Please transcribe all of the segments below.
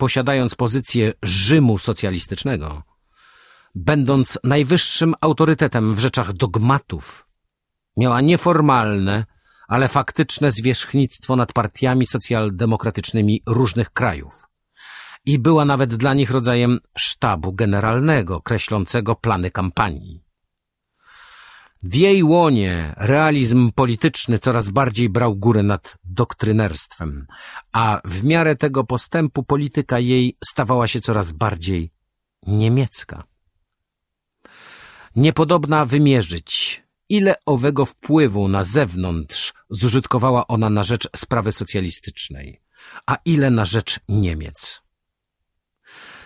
posiadając pozycję Rzymu socjalistycznego, będąc najwyższym autorytetem w rzeczach dogmatów, miała nieformalne, ale faktyczne zwierzchnictwo nad partiami socjaldemokratycznymi różnych krajów i była nawet dla nich rodzajem sztabu generalnego kreślącego plany kampanii. W jej łonie realizm polityczny coraz bardziej brał górę nad doktrynerstwem, a w miarę tego postępu polityka jej stawała się coraz bardziej niemiecka. Niepodobna wymierzyć, ile owego wpływu na zewnątrz zużytkowała ona na rzecz sprawy socjalistycznej, a ile na rzecz Niemiec.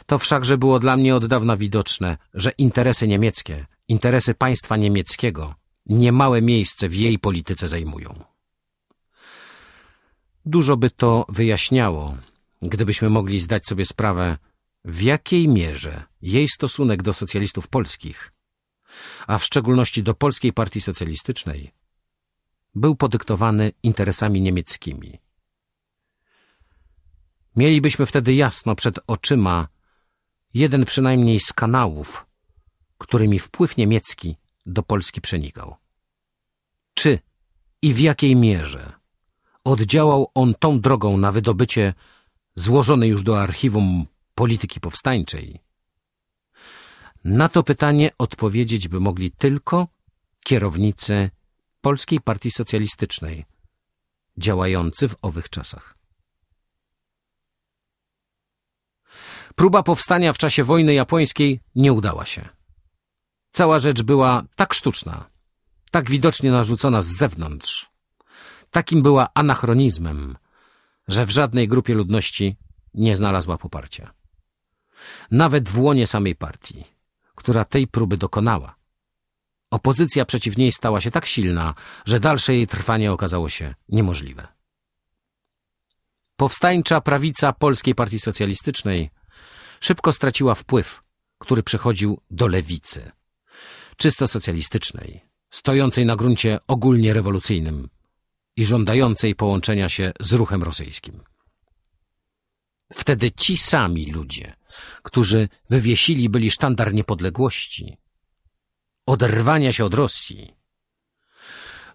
To wszakże było dla mnie od dawna widoczne, że interesy niemieckie, interesy państwa niemieckiego niemałe miejsce w jej polityce zajmują. Dużo by to wyjaśniało, gdybyśmy mogli zdać sobie sprawę, w jakiej mierze jej stosunek do socjalistów polskich, a w szczególności do Polskiej Partii Socjalistycznej, był podyktowany interesami niemieckimi. Mielibyśmy wtedy jasno przed oczyma jeden przynajmniej z kanałów, którymi wpływ niemiecki do Polski przenikał. Czy i w jakiej mierze oddziałał on tą drogą na wydobycie złożonej już do archiwum polityki powstańczej? Na to pytanie odpowiedzieć by mogli tylko kierownicy Polskiej Partii Socjalistycznej, działający w owych czasach. Próba powstania w czasie wojny japońskiej nie udała się. Cała rzecz była tak sztuczna, tak widocznie narzucona z zewnątrz, takim była anachronizmem, że w żadnej grupie ludności nie znalazła poparcia. Nawet w łonie samej partii, która tej próby dokonała. Opozycja przeciw niej stała się tak silna, że dalsze jej trwanie okazało się niemożliwe. Powstańcza prawica Polskiej Partii Socjalistycznej szybko straciła wpływ, który przechodził do lewicy, czysto socjalistycznej, stojącej na gruncie ogólnie rewolucyjnym i żądającej połączenia się z ruchem rosyjskim. Wtedy ci sami ludzie, którzy wywiesili byli sztandar niepodległości, oderwania się od Rosji,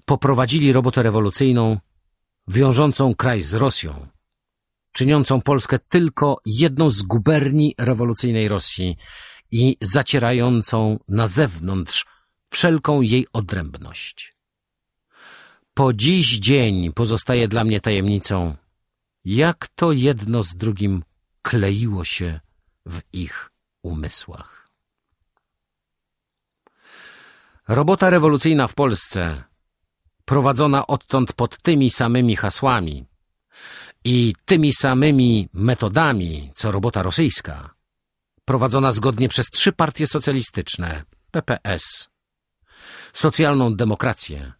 poprowadzili robotę rewolucyjną wiążącą kraj z Rosją czyniącą Polskę tylko jedną z guberni rewolucyjnej Rosji i zacierającą na zewnątrz wszelką jej odrębność. Po dziś dzień pozostaje dla mnie tajemnicą, jak to jedno z drugim kleiło się w ich umysłach. Robota rewolucyjna w Polsce, prowadzona odtąd pod tymi samymi hasłami, i tymi samymi metodami, co robota rosyjska, prowadzona zgodnie przez trzy partie socjalistyczne, PPS, socjalną demokrację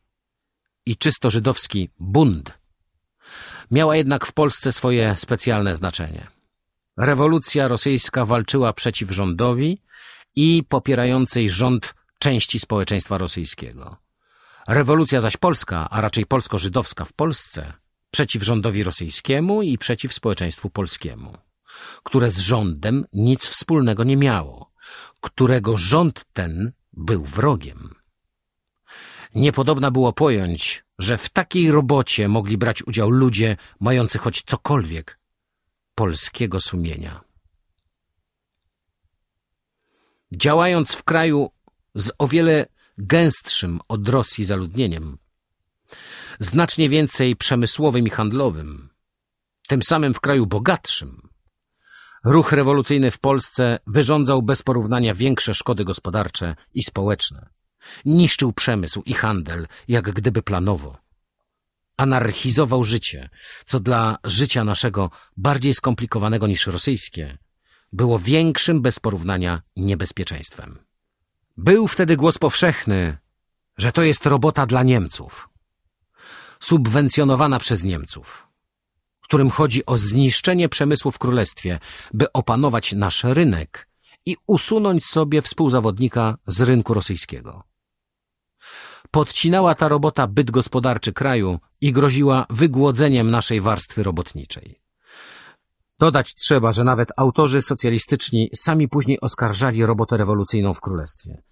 i czysto żydowski Bund, miała jednak w Polsce swoje specjalne znaczenie. Rewolucja rosyjska walczyła przeciw rządowi i popierającej rząd części społeczeństwa rosyjskiego. Rewolucja zaś polska, a raczej polsko-żydowska w Polsce – przeciw rządowi rosyjskiemu i przeciw społeczeństwu polskiemu, które z rządem nic wspólnego nie miało, którego rząd ten był wrogiem. Niepodobna było pojąć, że w takiej robocie mogli brać udział ludzie mający choć cokolwiek polskiego sumienia. Działając w kraju z o wiele gęstszym od Rosji zaludnieniem, znacznie więcej przemysłowym i handlowym, tym samym w kraju bogatszym. Ruch rewolucyjny w Polsce wyrządzał bez porównania większe szkody gospodarcze i społeczne. Niszczył przemysł i handel, jak gdyby planowo. Anarchizował życie, co dla życia naszego bardziej skomplikowanego niż rosyjskie, było większym bez porównania niebezpieczeństwem. Był wtedy głos powszechny, że to jest robota dla Niemców subwencjonowana przez Niemców, którym chodzi o zniszczenie przemysłu w królestwie, by opanować nasz rynek i usunąć sobie współzawodnika z rynku rosyjskiego. Podcinała ta robota byt gospodarczy kraju i groziła wygłodzeniem naszej warstwy robotniczej. Dodać trzeba, że nawet autorzy socjalistyczni sami później oskarżali robotę rewolucyjną w królestwie.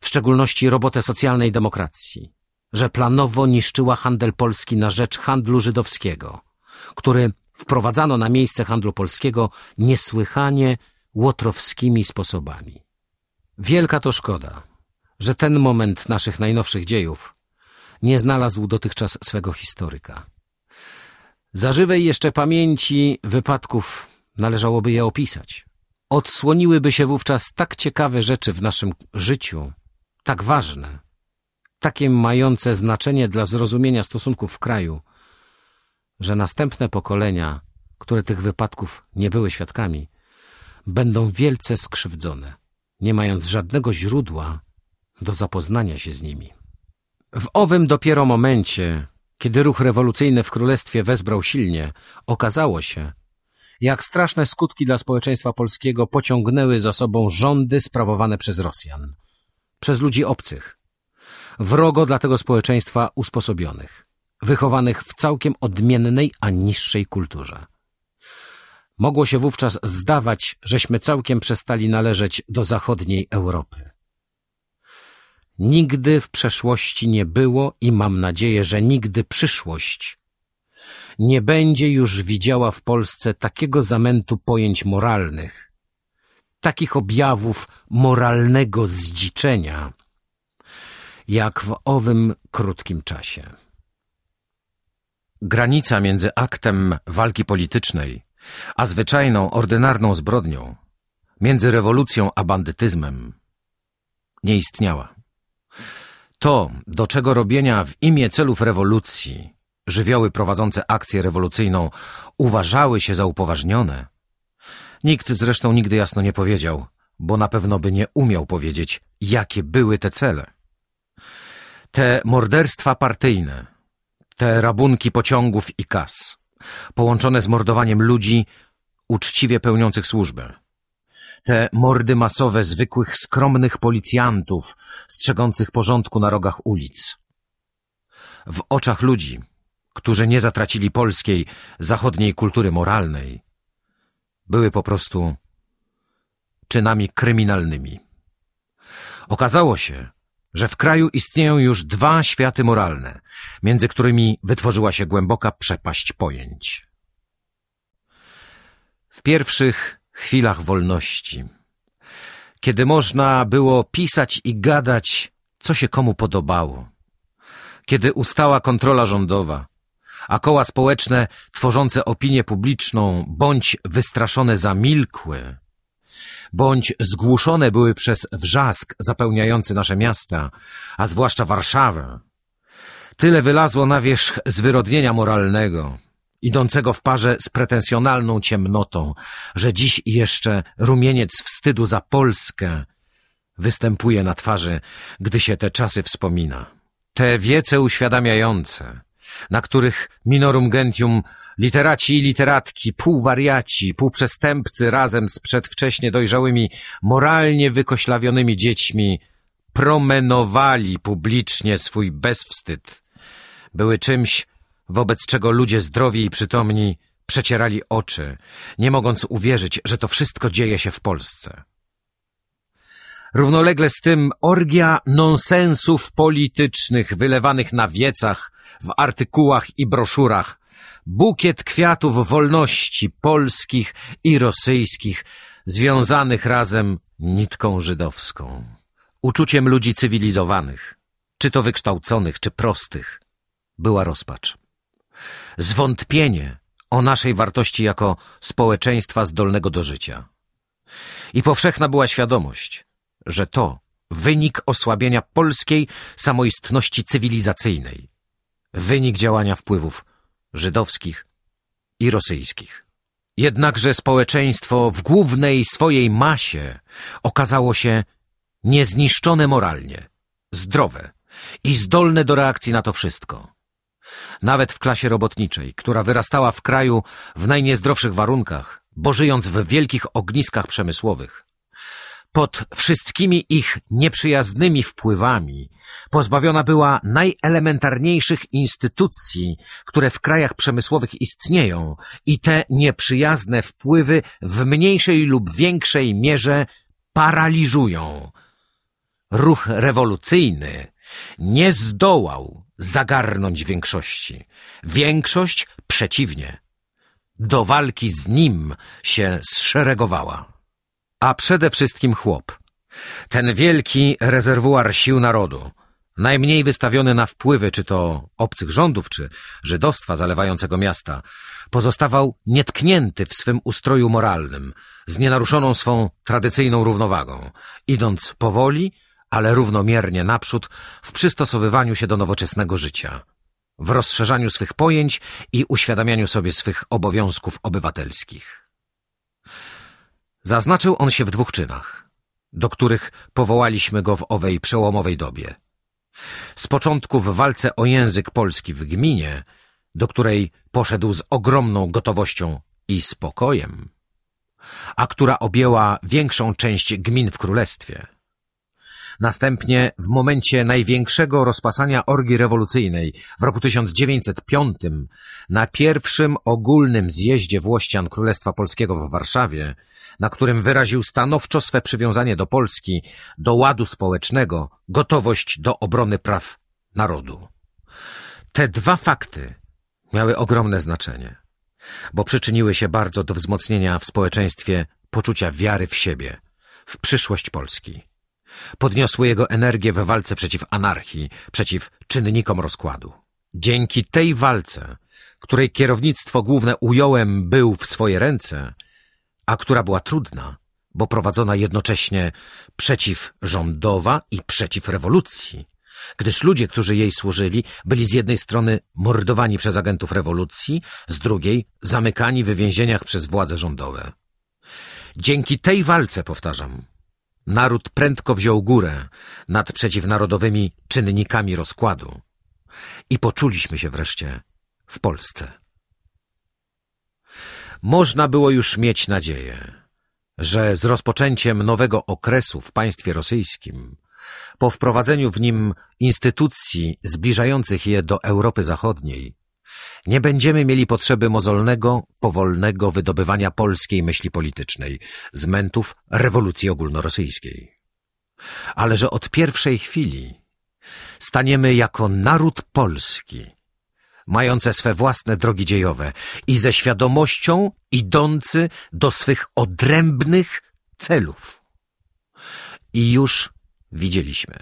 W szczególności robotę socjalnej demokracji, że planowo niszczyła handel polski na rzecz handlu żydowskiego, który wprowadzano na miejsce handlu polskiego niesłychanie łotrowskimi sposobami. Wielka to szkoda, że ten moment naszych najnowszych dziejów nie znalazł dotychczas swego historyka. Za żywej jeszcze pamięci wypadków należałoby je opisać. Odsłoniłyby się wówczas tak ciekawe rzeczy w naszym życiu, tak ważne, takie mające znaczenie dla zrozumienia stosunków w kraju, że następne pokolenia, które tych wypadków nie były świadkami, będą wielce skrzywdzone, nie mając żadnego źródła do zapoznania się z nimi. W owym dopiero momencie, kiedy ruch rewolucyjny w królestwie wezbrał silnie, okazało się, jak straszne skutki dla społeczeństwa polskiego pociągnęły za sobą rządy sprawowane przez Rosjan, przez ludzi obcych, wrogo dla tego społeczeństwa usposobionych, wychowanych w całkiem odmiennej, a niższej kulturze. Mogło się wówczas zdawać, żeśmy całkiem przestali należeć do zachodniej Europy. Nigdy w przeszłości nie było i mam nadzieję, że nigdy przyszłość nie będzie już widziała w Polsce takiego zamętu pojęć moralnych, takich objawów moralnego zdziczenia, jak w owym krótkim czasie. Granica między aktem walki politycznej a zwyczajną, ordynarną zbrodnią, między rewolucją a bandytyzmem, nie istniała. To, do czego robienia w imię celów rewolucji żywioły prowadzące akcję rewolucyjną uważały się za upoważnione, nikt zresztą nigdy jasno nie powiedział, bo na pewno by nie umiał powiedzieć, jakie były te cele. Te morderstwa partyjne, te rabunki pociągów i kas, połączone z mordowaniem ludzi uczciwie pełniących służbę, te mordy masowe zwykłych, skromnych policjantów, strzegących porządku na rogach ulic. W oczach ludzi, którzy nie zatracili polskiej, zachodniej kultury moralnej, były po prostu czynami kryminalnymi. Okazało się, że w kraju istnieją już dwa światy moralne, między którymi wytworzyła się głęboka przepaść pojęć. W pierwszych chwilach wolności, kiedy można było pisać i gadać, co się komu podobało, kiedy ustała kontrola rządowa, a koła społeczne tworzące opinię publiczną bądź wystraszone zamilkły, bądź zgłuszone były przez wrzask zapełniający nasze miasta, a zwłaszcza Warszawę. Tyle wylazło na wierzch zwyrodnienia moralnego, idącego w parze z pretensjonalną ciemnotą, że dziś jeszcze rumieniec wstydu za Polskę występuje na twarzy, gdy się te czasy wspomina. Te wiece uświadamiające, na których minorum gentium literaci i literatki, półwariaci, półprzestępcy razem z przedwcześnie dojrzałymi, moralnie wykoślawionymi dziećmi promenowali publicznie swój bezwstyd, były czymś, wobec czego ludzie zdrowi i przytomni przecierali oczy, nie mogąc uwierzyć, że to wszystko dzieje się w Polsce. Równolegle z tym orgia nonsensów politycznych wylewanych na wiecach, w artykułach i broszurach, bukiet kwiatów wolności polskich i rosyjskich, związanych razem nitką żydowską, uczuciem ludzi cywilizowanych, czy to wykształconych, czy prostych, była rozpacz zwątpienie o naszej wartości jako społeczeństwa zdolnego do życia. I powszechna była świadomość, że to wynik osłabienia polskiej samoistności cywilizacyjnej, wynik działania wpływów żydowskich i rosyjskich. Jednakże społeczeństwo w głównej swojej masie okazało się niezniszczone moralnie, zdrowe i zdolne do reakcji na to wszystko nawet w klasie robotniczej, która wyrastała w kraju w najniezdrowszych warunkach, bo żyjąc w wielkich ogniskach przemysłowych. Pod wszystkimi ich nieprzyjaznymi wpływami pozbawiona była najelementarniejszych instytucji, które w krajach przemysłowych istnieją i te nieprzyjazne wpływy w mniejszej lub większej mierze paraliżują. Ruch rewolucyjny nie zdołał zagarnąć większości. Większość przeciwnie. Do walki z nim się zszeregowała. A przede wszystkim chłop. Ten wielki rezerwuar sił narodu, najmniej wystawiony na wpływy czy to obcych rządów, czy żydostwa zalewającego miasta, pozostawał nietknięty w swym ustroju moralnym, z nienaruszoną swą tradycyjną równowagą, idąc powoli, ale równomiernie naprzód w przystosowywaniu się do nowoczesnego życia, w rozszerzaniu swych pojęć i uświadamianiu sobie swych obowiązków obywatelskich. Zaznaczył on się w dwóch czynach, do których powołaliśmy go w owej przełomowej dobie. Z początku w walce o język polski w gminie, do której poszedł z ogromną gotowością i spokojem, a która objęła większą część gmin w królestwie – Następnie w momencie największego rozpasania orgii rewolucyjnej w roku 1905 na pierwszym ogólnym zjeździe Włościan Królestwa Polskiego w Warszawie, na którym wyraził stanowczo swe przywiązanie do Polski, do ładu społecznego, gotowość do obrony praw narodu. Te dwa fakty miały ogromne znaczenie, bo przyczyniły się bardzo do wzmocnienia w społeczeństwie poczucia wiary w siebie, w przyszłość Polski podniosły jego energię we walce przeciw anarchii, przeciw czynnikom rozkładu. Dzięki tej walce, której kierownictwo główne ująłem był w swoje ręce, a która była trudna, bo prowadzona jednocześnie przeciw rządowa i przeciw rewolucji, gdyż ludzie, którzy jej służyli, byli z jednej strony mordowani przez agentów rewolucji, z drugiej zamykani w więzieniach przez władze rządowe. Dzięki tej walce, powtarzam, Naród prędko wziął górę nad przeciwnarodowymi czynnikami rozkładu i poczuliśmy się wreszcie w Polsce. Można było już mieć nadzieję, że z rozpoczęciem nowego okresu w państwie rosyjskim, po wprowadzeniu w nim instytucji zbliżających je do Europy Zachodniej, nie będziemy mieli potrzeby mozolnego, powolnego wydobywania polskiej myśli politycznej z mętów rewolucji ogólnorosyjskiej. Ale że od pierwszej chwili staniemy jako naród polski, mające swe własne drogi dziejowe i ze świadomością idący do swych odrębnych celów. I już widzieliśmy,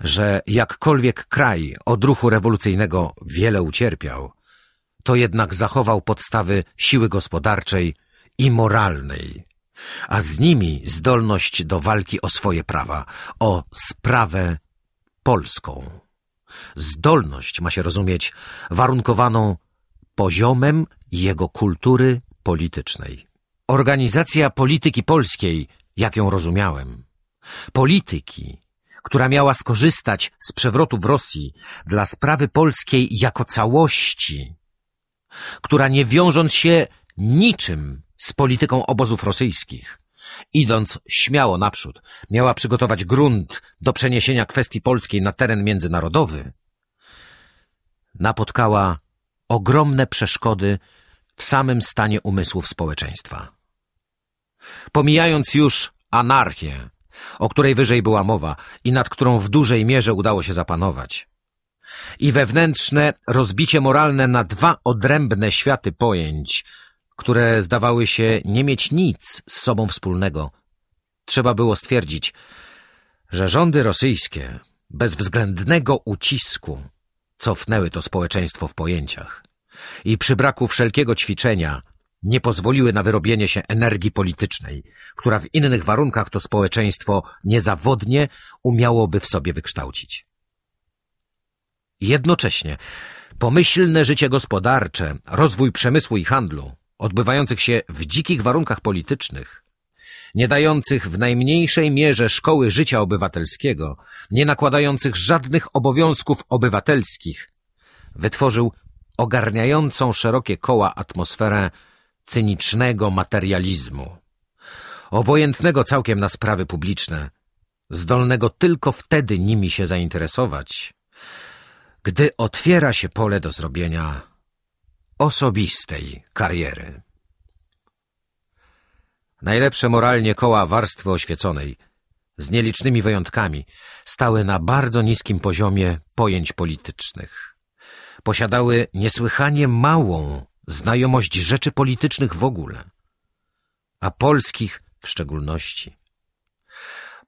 że jakkolwiek kraj od ruchu rewolucyjnego wiele ucierpiał, to jednak zachował podstawy siły gospodarczej i moralnej, a z nimi zdolność do walki o swoje prawa, o sprawę polską. Zdolność ma się rozumieć warunkowaną poziomem jego kultury politycznej. Organizacja polityki polskiej, jak ją rozumiałem, polityki, która miała skorzystać z przewrotu w Rosji dla sprawy polskiej jako całości, która nie wiążąc się niczym z polityką obozów rosyjskich, idąc śmiało naprzód, miała przygotować grunt do przeniesienia kwestii polskiej na teren międzynarodowy, napotkała ogromne przeszkody w samym stanie umysłów społeczeństwa. Pomijając już anarchię, o której wyżej była mowa i nad którą w dużej mierze udało się zapanować, i wewnętrzne rozbicie moralne na dwa odrębne światy pojęć, które zdawały się nie mieć nic z sobą wspólnego. Trzeba było stwierdzić, że rządy rosyjskie bez względnego ucisku cofnęły to społeczeństwo w pojęciach i przy braku wszelkiego ćwiczenia nie pozwoliły na wyrobienie się energii politycznej, która w innych warunkach to społeczeństwo niezawodnie umiałoby w sobie wykształcić. Jednocześnie. Pomyślne życie gospodarcze, rozwój przemysłu i handlu, odbywających się w dzikich warunkach politycznych, nie dających w najmniejszej mierze szkoły życia obywatelskiego, nie nakładających żadnych obowiązków obywatelskich, wytworzył ogarniającą szerokie koła atmosferę cynicznego materializmu, obojętnego całkiem na sprawy publiczne, zdolnego tylko wtedy nimi się zainteresować, gdy otwiera się pole do zrobienia osobistej kariery. Najlepsze moralnie koła warstwy oświeconej, z nielicznymi wyjątkami, stały na bardzo niskim poziomie pojęć politycznych. Posiadały niesłychanie małą znajomość rzeczy politycznych w ogóle, a polskich w szczególności.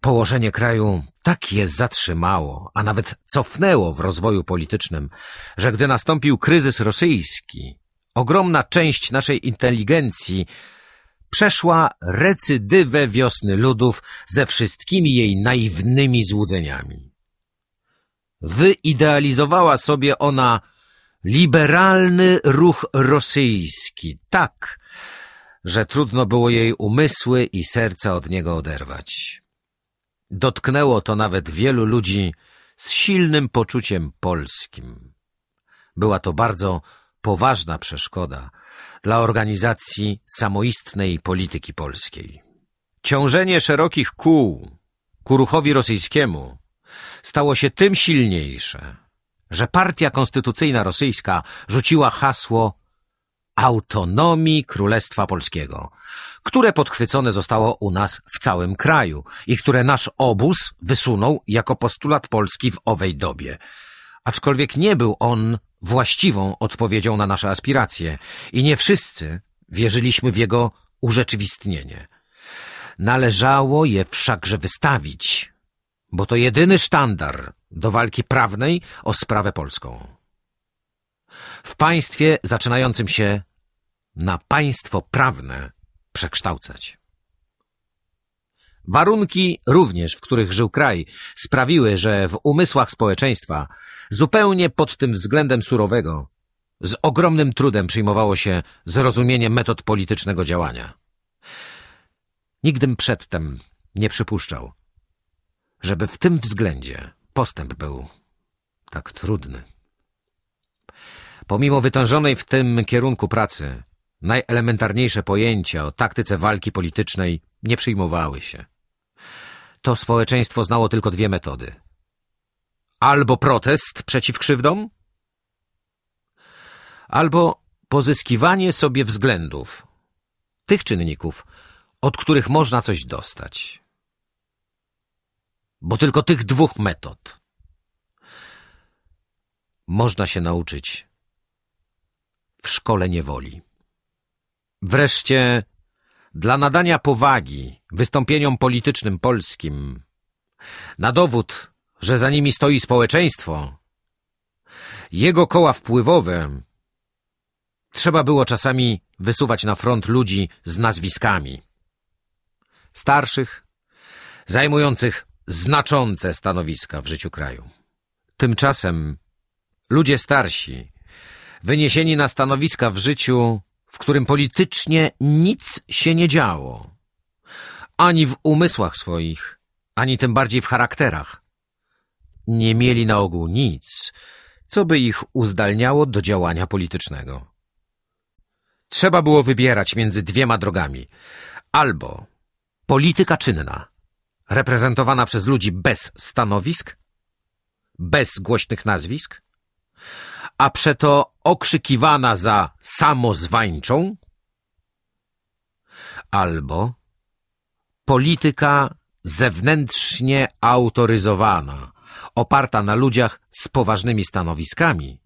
Położenie kraju tak je zatrzymało, a nawet cofnęło w rozwoju politycznym, że gdy nastąpił kryzys rosyjski, ogromna część naszej inteligencji przeszła recydywę wiosny ludów ze wszystkimi jej naiwnymi złudzeniami. Wyidealizowała sobie ona liberalny ruch rosyjski tak, że trudno było jej umysły i serca od niego oderwać. Dotknęło to nawet wielu ludzi z silnym poczuciem polskim. Była to bardzo poważna przeszkoda dla organizacji samoistnej polityki polskiej. Ciążenie szerokich kół ku ruchowi rosyjskiemu stało się tym silniejsze, że partia konstytucyjna rosyjska rzuciła hasło autonomii Królestwa Polskiego, które podchwycone zostało u nas w całym kraju i które nasz obóz wysunął jako postulat Polski w owej dobie. Aczkolwiek nie był on właściwą odpowiedzią na nasze aspiracje i nie wszyscy wierzyliśmy w jego urzeczywistnienie. Należało je wszakże wystawić, bo to jedyny sztandar do walki prawnej o sprawę polską. W państwie zaczynającym się na państwo prawne przekształcać. Warunki również, w których żył kraj, sprawiły, że w umysłach społeczeństwa zupełnie pod tym względem surowego z ogromnym trudem przyjmowało się zrozumienie metod politycznego działania. Nigdym przedtem nie przypuszczał, żeby w tym względzie postęp był tak trudny. Pomimo wytężonej w tym kierunku pracy, najelementarniejsze pojęcia o taktyce walki politycznej nie przyjmowały się. To społeczeństwo znało tylko dwie metody. Albo protest przeciw krzywdom, albo pozyskiwanie sobie względów, tych czynników, od których można coś dostać. Bo tylko tych dwóch metod można się nauczyć w szkole niewoli. Wreszcie dla nadania powagi wystąpieniom politycznym polskim, na dowód, że za nimi stoi społeczeństwo, jego koła wpływowe, trzeba było czasami wysuwać na front ludzi z nazwiskami. Starszych, zajmujących znaczące stanowiska w życiu kraju. Tymczasem ludzie starsi, wyniesieni na stanowiska w życiu, w którym politycznie nic się nie działo. Ani w umysłach swoich, ani tym bardziej w charakterach. Nie mieli na ogół nic, co by ich uzdalniało do działania politycznego. Trzeba było wybierać między dwiema drogami. Albo polityka czynna, reprezentowana przez ludzi bez stanowisk, bez głośnych nazwisk, a przeto okrzykiwana za samozwańczą, albo polityka zewnętrznie autoryzowana, oparta na ludziach z poważnymi stanowiskami,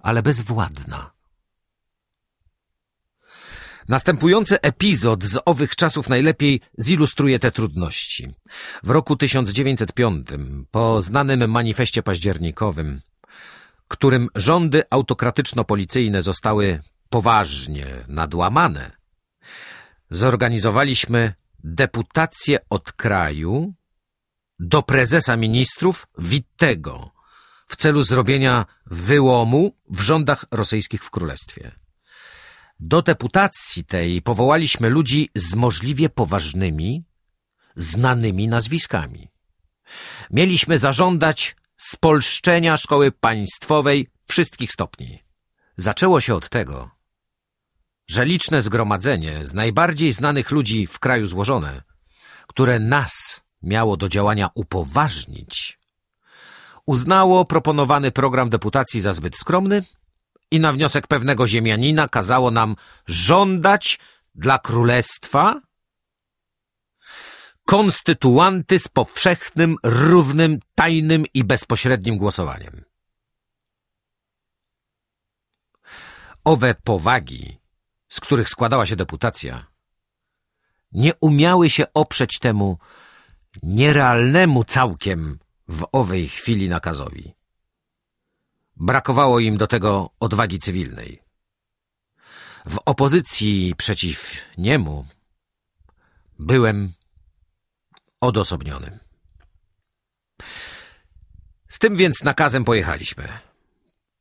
ale bezwładna. Następujący epizod z owych czasów najlepiej zilustruje te trudności. W roku 1905, po znanym manifestie październikowym, którym rządy autokratyczno-policyjne zostały poważnie nadłamane, zorganizowaliśmy deputację od kraju do prezesa ministrów Wittego w celu zrobienia wyłomu w rządach rosyjskich w królestwie. Do deputacji tej powołaliśmy ludzi z możliwie poważnymi, znanymi nazwiskami. Mieliśmy zażądać spolszczenia szkoły państwowej wszystkich stopni. Zaczęło się od tego, że liczne zgromadzenie z najbardziej znanych ludzi w kraju złożone, które nas miało do działania upoważnić, uznało proponowany program deputacji za zbyt skromny i na wniosek pewnego ziemianina kazało nam żądać dla królestwa konstytuanty z powszechnym, równym, tajnym i bezpośrednim głosowaniem. Owe powagi, z których składała się deputacja, nie umiały się oprzeć temu nierealnemu całkiem w owej chwili nakazowi. Brakowało im do tego odwagi cywilnej. W opozycji przeciw niemu byłem odosobnionym. Z tym więc nakazem pojechaliśmy,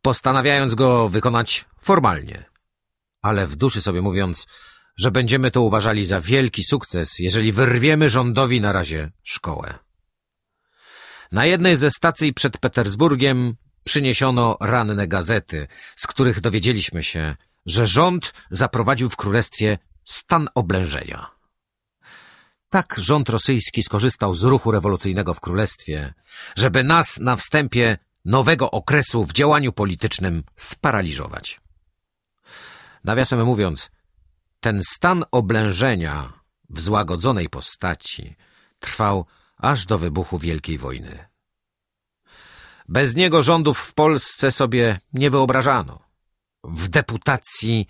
postanawiając go wykonać formalnie, ale w duszy sobie mówiąc, że będziemy to uważali za wielki sukces, jeżeli wyrwiemy rządowi na razie szkołę. Na jednej ze stacji przed Petersburgiem przyniesiono ranne gazety, z których dowiedzieliśmy się, że rząd zaprowadził w królestwie stan oblężenia. Tak rząd rosyjski skorzystał z ruchu rewolucyjnego w królestwie, żeby nas na wstępie nowego okresu w działaniu politycznym sparaliżować. Nawiasem mówiąc, ten stan oblężenia w złagodzonej postaci trwał aż do wybuchu Wielkiej Wojny. Bez niego rządów w Polsce sobie nie wyobrażano. W deputacji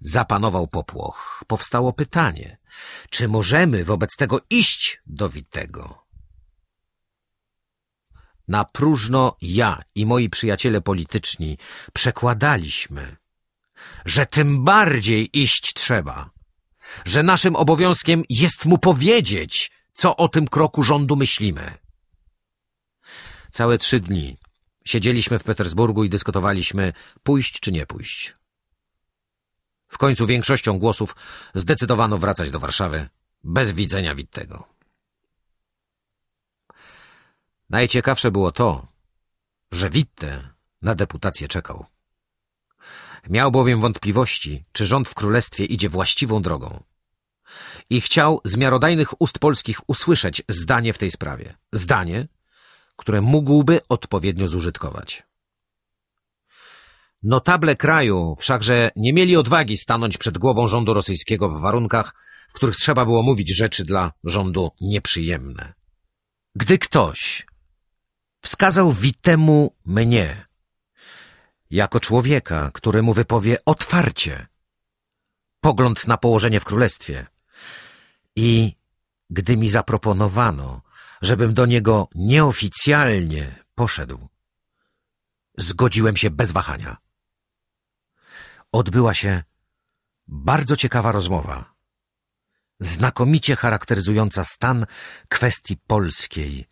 zapanował popłoch. Powstało pytanie, czy możemy wobec tego iść do Witego? Na próżno ja i moi przyjaciele polityczni przekładaliśmy, że tym bardziej iść trzeba, że naszym obowiązkiem jest mu powiedzieć, co o tym kroku rządu myślimy. Całe trzy dni siedzieliśmy w Petersburgu i dyskutowaliśmy, pójść czy nie pójść. W końcu większością głosów zdecydowano wracać do Warszawy bez widzenia Wittego. Najciekawsze było to, że Witte na deputację czekał. Miał bowiem wątpliwości, czy rząd w królestwie idzie właściwą drogą. I chciał z miarodajnych ust polskich usłyszeć zdanie w tej sprawie. Zdanie, które mógłby odpowiednio zużytkować. Notable kraju wszakże nie mieli odwagi stanąć przed głową rządu rosyjskiego w warunkach, w których trzeba było mówić rzeczy dla rządu nieprzyjemne. Gdy ktoś wskazał Witemu mnie, jako człowieka, który mu wypowie otwarcie pogląd na położenie w królestwie i gdy mi zaproponowano, żebym do niego nieoficjalnie poszedł, zgodziłem się bez wahania odbyła się bardzo ciekawa rozmowa, znakomicie charakteryzująca stan kwestii polskiej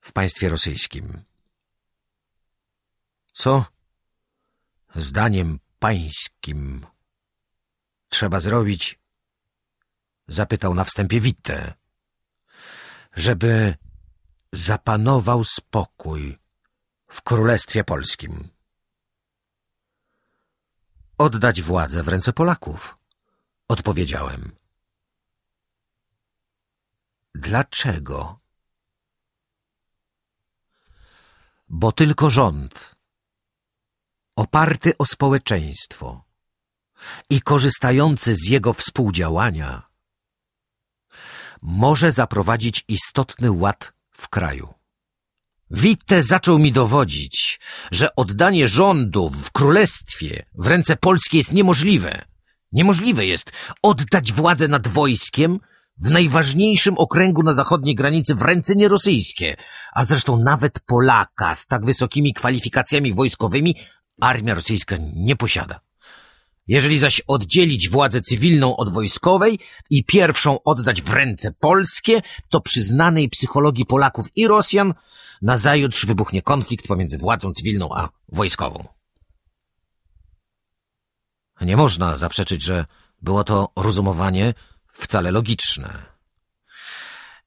w państwie rosyjskim. Co, zdaniem pańskim, trzeba zrobić? Zapytał na wstępie Witte. Żeby zapanował spokój w Królestwie Polskim oddać władzę w ręce Polaków. Odpowiedziałem. Dlaczego? Bo tylko rząd, oparty o społeczeństwo i korzystający z jego współdziałania, może zaprowadzić istotny ład w kraju. Witte zaczął mi dowodzić, że oddanie rządu w królestwie w ręce Polski jest niemożliwe. Niemożliwe jest oddać władzę nad wojskiem w najważniejszym okręgu na zachodniej granicy w ręce nierosyjskie, a zresztą nawet Polaka z tak wysokimi kwalifikacjami wojskowymi armia rosyjska nie posiada. Jeżeli zaś oddzielić władzę cywilną od wojskowej i pierwszą oddać w ręce polskie, to przy znanej psychologii Polaków i Rosjan nazajutrz wybuchnie konflikt pomiędzy władzą cywilną a wojskową. Nie można zaprzeczyć, że było to rozumowanie wcale logiczne.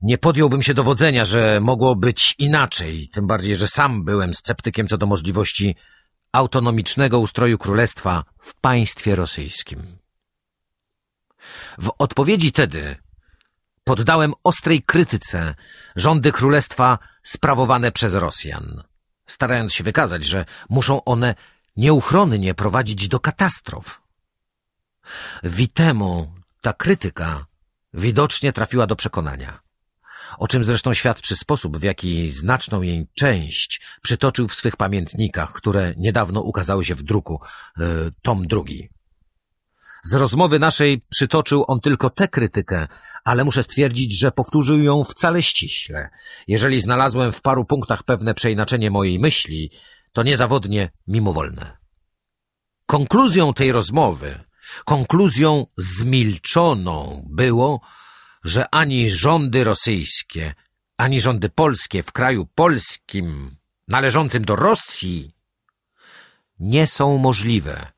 Nie podjąłbym się dowodzenia, że mogło być inaczej, tym bardziej, że sam byłem sceptykiem co do możliwości autonomicznego ustroju królestwa w państwie rosyjskim. W odpowiedzi tedy poddałem ostrej krytyce rządy królestwa sprawowane przez Rosjan, starając się wykazać, że muszą one nieuchronnie prowadzić do katastrof. Witemu ta krytyka widocznie trafiła do przekonania, o czym zresztą świadczy sposób, w jaki znaczną jej część przytoczył w swych pamiętnikach, które niedawno ukazały się w druku, y, tom drugi. Z rozmowy naszej przytoczył on tylko tę krytykę, ale muszę stwierdzić, że powtórzył ją wcale ściśle. Jeżeli znalazłem w paru punktach pewne przeinaczenie mojej myśli, to niezawodnie mimowolne. Konkluzją tej rozmowy, konkluzją zmilczoną było, że ani rządy rosyjskie, ani rządy polskie w kraju polskim należącym do Rosji nie są możliwe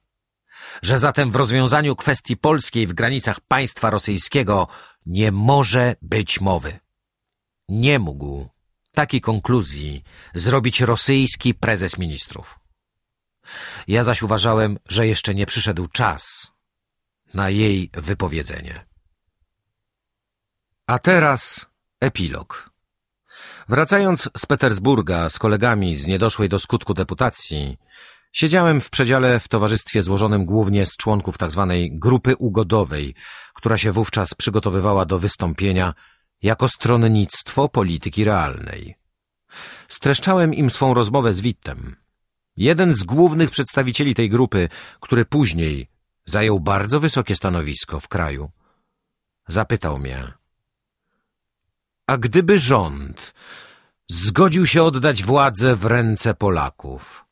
że zatem w rozwiązaniu kwestii polskiej w granicach państwa rosyjskiego nie może być mowy. Nie mógł takiej konkluzji zrobić rosyjski prezes ministrów. Ja zaś uważałem, że jeszcze nie przyszedł czas na jej wypowiedzenie. A teraz epilog. Wracając z Petersburga z kolegami z niedoszłej do skutku deputacji, Siedziałem w przedziale w towarzystwie złożonym głównie z członków tzw. Tak grupy ugodowej, która się wówczas przygotowywała do wystąpienia jako stronnictwo polityki realnej. Streszczałem im swą rozmowę z Wittem. Jeden z głównych przedstawicieli tej grupy, który później zajął bardzo wysokie stanowisko w kraju, zapytał mnie, a gdyby rząd zgodził się oddać władzę w ręce Polaków –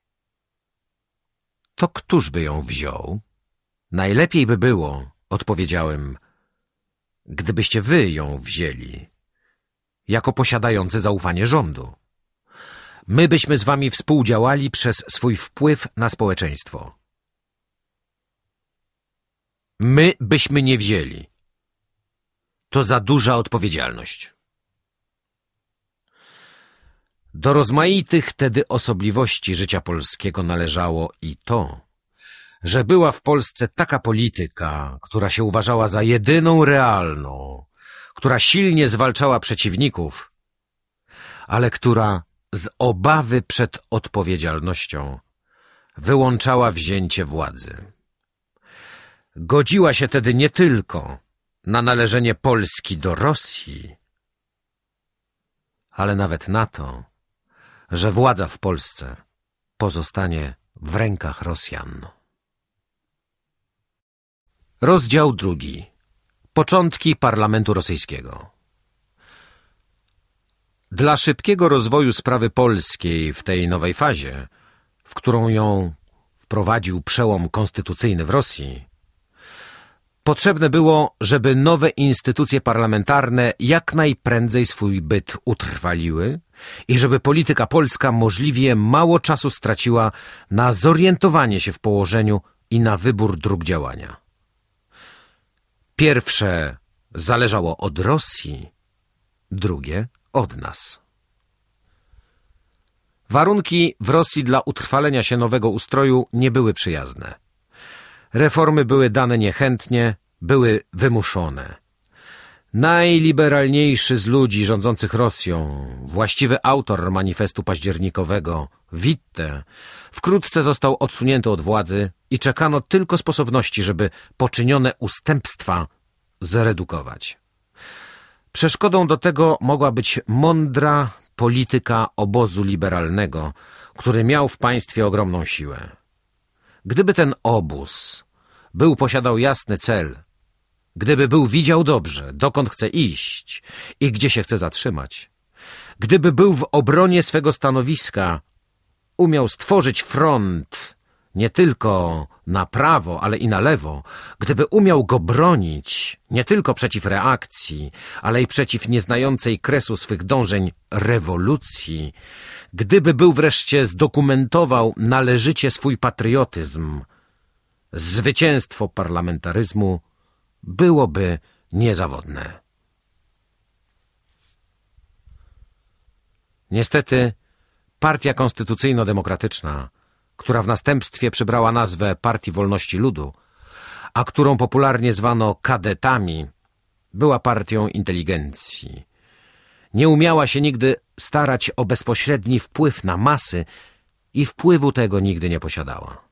to któż by ją wziął? Najlepiej by było, odpowiedziałem, gdybyście wy ją wzięli, jako posiadający zaufanie rządu. My byśmy z wami współdziałali przez swój wpływ na społeczeństwo. My byśmy nie wzięli. To za duża odpowiedzialność. Do rozmaitych tedy osobliwości życia polskiego należało i to, że była w Polsce taka polityka, która się uważała za jedyną realną, która silnie zwalczała przeciwników, ale która z obawy przed odpowiedzialnością wyłączała wzięcie władzy. Godziła się tedy nie tylko na należenie Polski do Rosji, ale nawet na to, że władza w Polsce pozostanie w rękach Rosjan. Rozdział drugi. Początki parlamentu rosyjskiego. Dla szybkiego rozwoju sprawy polskiej w tej nowej fazie, w którą ją wprowadził przełom konstytucyjny w Rosji, Potrzebne było, żeby nowe instytucje parlamentarne jak najprędzej swój byt utrwaliły i żeby polityka polska możliwie mało czasu straciła na zorientowanie się w położeniu i na wybór dróg działania. Pierwsze zależało od Rosji, drugie od nas. Warunki w Rosji dla utrwalenia się nowego ustroju nie były przyjazne. Reformy były dane niechętnie, były wymuszone. Najliberalniejszy z ludzi rządzących Rosją, właściwy autor manifestu październikowego, Witte, wkrótce został odsunięty od władzy i czekano tylko sposobności, żeby poczynione ustępstwa zredukować. Przeszkodą do tego mogła być mądra polityka obozu liberalnego, który miał w państwie ogromną siłę. Gdyby ten obóz był posiadał jasny cel, gdyby był widział dobrze, dokąd chce iść i gdzie się chce zatrzymać, gdyby był w obronie swego stanowiska, umiał stworzyć front nie tylko na prawo, ale i na lewo, gdyby umiał go bronić nie tylko przeciw reakcji, ale i przeciw nieznającej kresu swych dążeń rewolucji, gdyby był wreszcie zdokumentował należycie swój patriotyzm, zwycięstwo parlamentaryzmu byłoby niezawodne. Niestety, Partia Konstytucyjno-Demokratyczna, która w następstwie przybrała nazwę Partii Wolności Ludu, a którą popularnie zwano kadetami, była partią inteligencji. Nie umiała się nigdy starać o bezpośredni wpływ na masy i wpływu tego nigdy nie posiadała.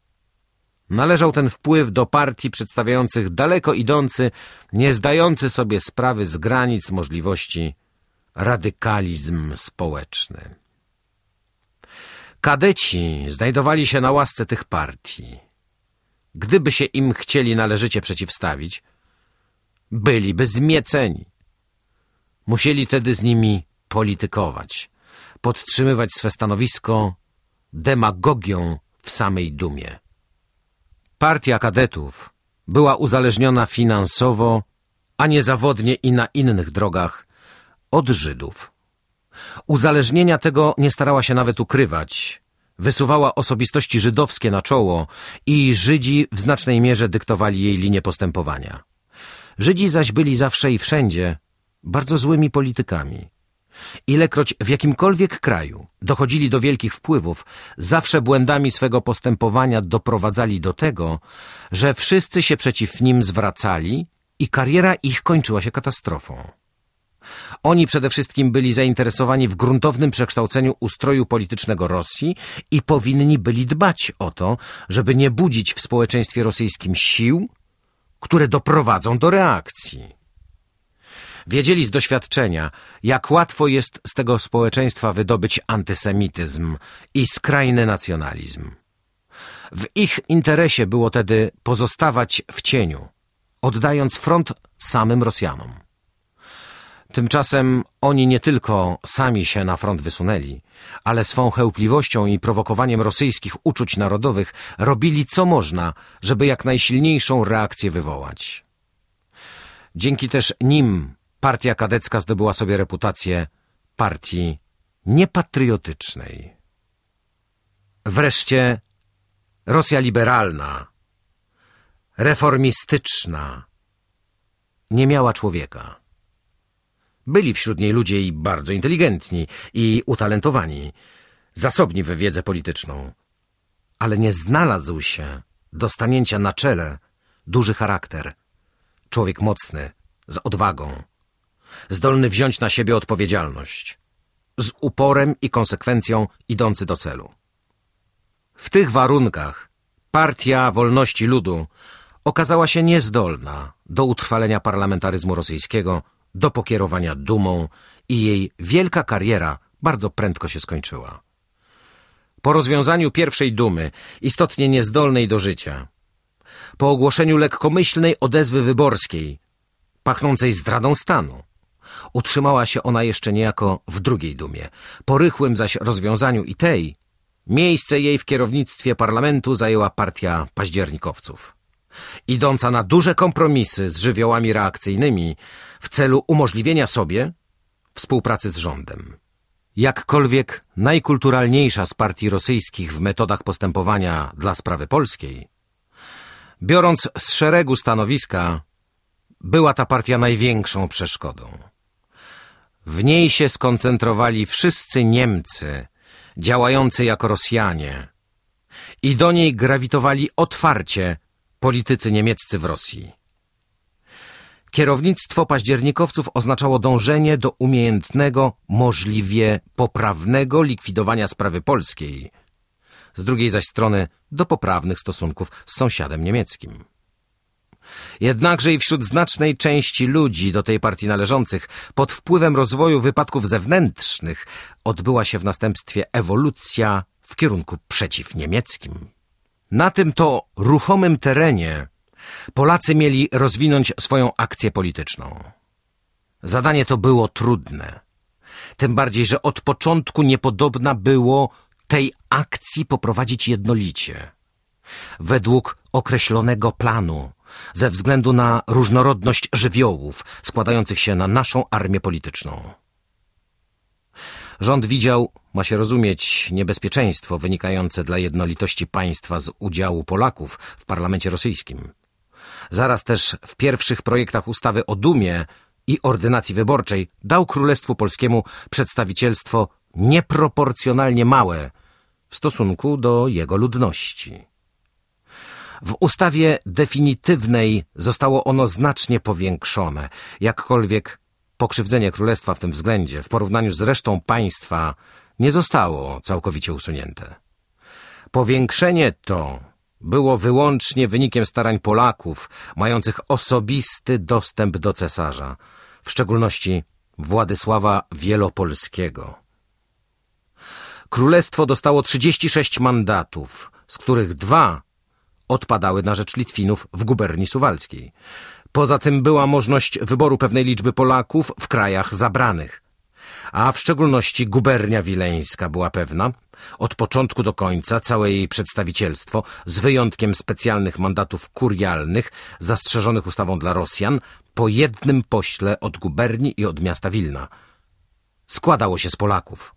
Należał ten wpływ do partii przedstawiających daleko idący, nie zdający sobie sprawy z granic możliwości radykalizm społeczny. Kadeci znajdowali się na łasce tych partii. Gdyby się im chcieli należycie przeciwstawić, byliby zmieceni. Musieli tedy z nimi politykować, podtrzymywać swe stanowisko demagogią w samej dumie. Partia kadetów była uzależniona finansowo, a niezawodnie i na innych drogach od Żydów. Uzależnienia tego nie starała się nawet ukrywać. Wysuwała osobistości żydowskie na czoło i Żydzi w znacznej mierze dyktowali jej linię postępowania. Żydzi zaś byli zawsze i wszędzie bardzo złymi politykami. Ilekroć w jakimkolwiek kraju dochodzili do wielkich wpływów, zawsze błędami swego postępowania doprowadzali do tego, że wszyscy się przeciw nim zwracali i kariera ich kończyła się katastrofą. Oni przede wszystkim byli zainteresowani w gruntownym przekształceniu ustroju politycznego Rosji i powinni byli dbać o to, żeby nie budzić w społeczeństwie rosyjskim sił, które doprowadzą do reakcji. Wiedzieli z doświadczenia, jak łatwo jest z tego społeczeństwa wydobyć antysemityzm i skrajny nacjonalizm. W ich interesie było tedy pozostawać w cieniu, oddając front samym Rosjanom. Tymczasem oni nie tylko sami się na front wysunęli, ale swą chełpliwością i prowokowaniem rosyjskich uczuć narodowych robili co można, żeby jak najsilniejszą reakcję wywołać. Dzięki też nim partia kadecka zdobyła sobie reputację partii niepatriotycznej. Wreszcie Rosja liberalna, reformistyczna nie miała człowieka. Byli wśród niej ludzie i bardzo inteligentni i utalentowani, zasobni we wiedzę polityczną, ale nie znalazł się do stanięcia na czele duży charakter, człowiek mocny, z odwagą, zdolny wziąć na siebie odpowiedzialność, z uporem i konsekwencją idący do celu. W tych warunkach Partia Wolności Ludu okazała się niezdolna do utrwalenia parlamentaryzmu rosyjskiego do pokierowania dumą i jej wielka kariera bardzo prędko się skończyła. Po rozwiązaniu pierwszej dumy, istotnie niezdolnej do życia, po ogłoszeniu lekkomyślnej odezwy wyborskiej, pachnącej zdradą stanu, utrzymała się ona jeszcze niejako w drugiej dumie. Po rychłym zaś rozwiązaniu i tej, miejsce jej w kierownictwie parlamentu zajęła partia październikowców idąca na duże kompromisy z żywiołami reakcyjnymi w celu umożliwienia sobie współpracy z rządem. Jakkolwiek najkulturalniejsza z partii rosyjskich w metodach postępowania dla sprawy polskiej, biorąc z szeregu stanowiska, była ta partia największą przeszkodą. W niej się skoncentrowali wszyscy Niemcy, działający jako Rosjanie, i do niej grawitowali otwarcie politycy niemieccy w Rosji. Kierownictwo październikowców oznaczało dążenie do umiejętnego, możliwie poprawnego likwidowania sprawy polskiej, z drugiej zaś strony do poprawnych stosunków z sąsiadem niemieckim. Jednakże i wśród znacznej części ludzi do tej partii należących, pod wpływem rozwoju wypadków zewnętrznych, odbyła się w następstwie ewolucja w kierunku przeciwniemieckim. Na tym to ruchomym terenie Polacy mieli rozwinąć swoją akcję polityczną. Zadanie to było trudne. Tym bardziej, że od początku niepodobna było tej akcji poprowadzić jednolicie. Według określonego planu, ze względu na różnorodność żywiołów składających się na naszą armię polityczną. Rząd widział, ma się rozumieć, niebezpieczeństwo wynikające dla jednolitości państwa z udziału Polaków w parlamencie rosyjskim. Zaraz też w pierwszych projektach ustawy o Dumie i ordynacji wyborczej dał Królestwu Polskiemu przedstawicielstwo nieproporcjonalnie małe w stosunku do jego ludności. W ustawie definitywnej zostało ono znacznie powiększone, jakkolwiek pokrzywdzenie królestwa w tym względzie w porównaniu z resztą państwa nie zostało całkowicie usunięte. Powiększenie to było wyłącznie wynikiem starań Polaków, mających osobisty dostęp do cesarza, w szczególności Władysława Wielopolskiego. Królestwo dostało 36 mandatów, z których dwa odpadały na rzecz Litwinów w guberni suwalskiej. Poza tym była możliwość wyboru pewnej liczby Polaków w krajach zabranych. A w szczególności gubernia wileńska była pewna, od początku do końca całe jej przedstawicielstwo, z wyjątkiem specjalnych mandatów kurialnych zastrzeżonych ustawą dla Rosjan, po jednym pośle od guberni i od miasta Wilna. Składało się z Polaków.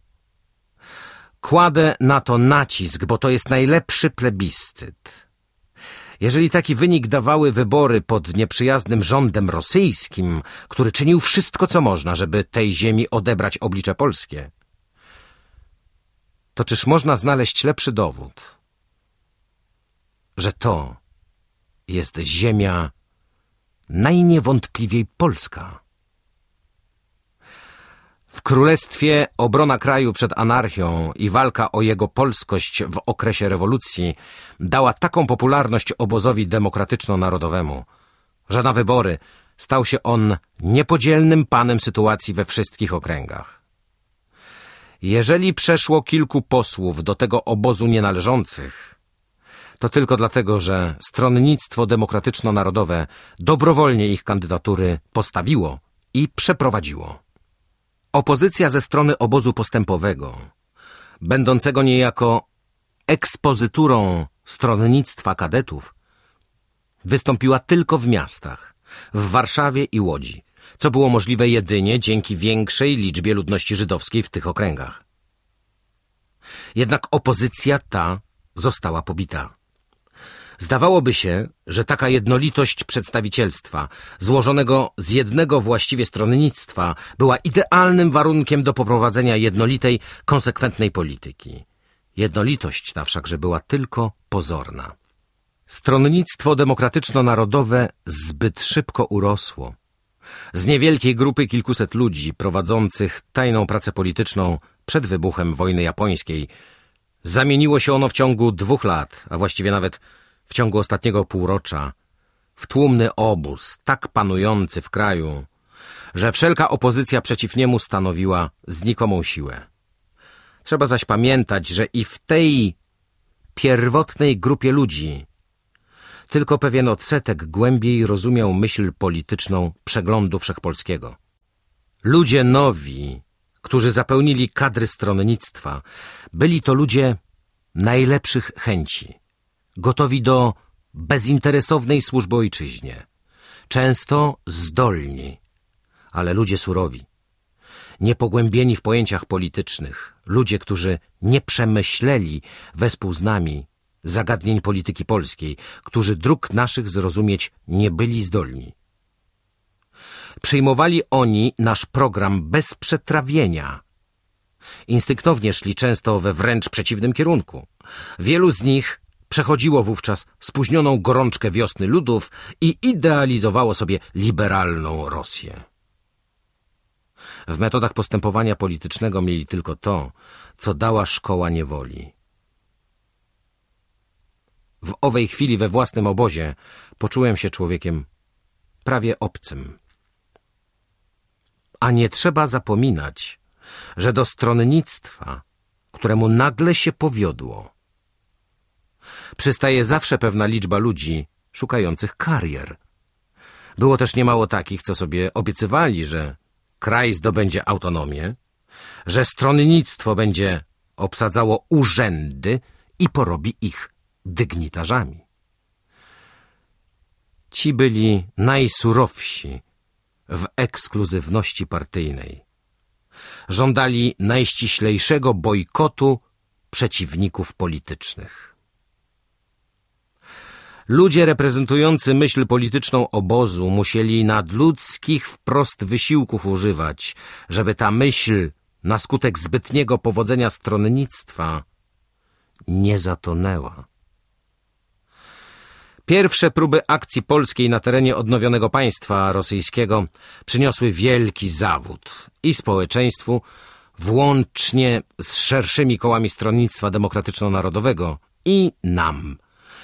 Kładę na to nacisk, bo to jest najlepszy plebiscyt. Jeżeli taki wynik dawały wybory pod nieprzyjaznym rządem rosyjskim, który czynił wszystko, co można, żeby tej ziemi odebrać oblicze polskie, to czyż można znaleźć lepszy dowód, że to jest ziemia najniewątpliwiej polska? W królestwie obrona kraju przed anarchią i walka o jego polskość w okresie rewolucji dała taką popularność obozowi demokratyczno-narodowemu, że na wybory stał się on niepodzielnym panem sytuacji we wszystkich okręgach. Jeżeli przeszło kilku posłów do tego obozu nienależących, to tylko dlatego, że stronnictwo demokratyczno-narodowe dobrowolnie ich kandydatury postawiło i przeprowadziło. Opozycja ze strony obozu postępowego, będącego niejako ekspozyturą stronnictwa kadetów, wystąpiła tylko w miastach, w Warszawie i Łodzi, co było możliwe jedynie dzięki większej liczbie ludności żydowskiej w tych okręgach. Jednak opozycja ta została pobita. Zdawałoby się, że taka jednolitość przedstawicielstwa, złożonego z jednego właściwie stronnictwa, była idealnym warunkiem do poprowadzenia jednolitej, konsekwentnej polityki. Jednolitość ta wszakże była tylko pozorna. Stronnictwo demokratyczno-narodowe zbyt szybko urosło. Z niewielkiej grupy kilkuset ludzi prowadzących tajną pracę polityczną przed wybuchem wojny japońskiej zamieniło się ono w ciągu dwóch lat, a właściwie nawet w ciągu ostatniego półrocza w tłumny obóz, tak panujący w kraju, że wszelka opozycja przeciw niemu stanowiła znikomą siłę. Trzeba zaś pamiętać, że i w tej pierwotnej grupie ludzi tylko pewien odsetek głębiej rozumiał myśl polityczną przeglądu wszechpolskiego. Ludzie nowi, którzy zapełnili kadry stronnictwa, byli to ludzie najlepszych chęci, gotowi do bezinteresownej służby ojczyźnie, często zdolni, ale ludzie surowi, niepogłębieni w pojęciach politycznych, ludzie, którzy nie przemyśleli wespół z nami zagadnień polityki polskiej, którzy dróg naszych zrozumieć nie byli zdolni. Przyjmowali oni nasz program bez przetrawienia. Instynktownie szli często we wręcz przeciwnym kierunku. Wielu z nich przechodziło wówczas spóźnioną gorączkę wiosny ludów i idealizowało sobie liberalną Rosję. W metodach postępowania politycznego mieli tylko to, co dała szkoła niewoli. W owej chwili we własnym obozie poczułem się człowiekiem prawie obcym. A nie trzeba zapominać, że do stronnictwa, któremu nagle się powiodło, przystaje zawsze pewna liczba ludzi szukających karier. Było też niemało takich, co sobie obiecywali, że kraj zdobędzie autonomię, że stronnictwo będzie obsadzało urzędy i porobi ich dygnitarzami. Ci byli najsurowsi w ekskluzywności partyjnej. Żądali najściślejszego bojkotu przeciwników politycznych. Ludzie reprezentujący myśl polityczną obozu musieli nadludzkich wprost wysiłków używać, żeby ta myśl na skutek zbytniego powodzenia stronnictwa nie zatonęła. Pierwsze próby akcji polskiej na terenie odnowionego państwa rosyjskiego przyniosły wielki zawód i społeczeństwu, włącznie z szerszymi kołami stronnictwa demokratyczno-narodowego i nam,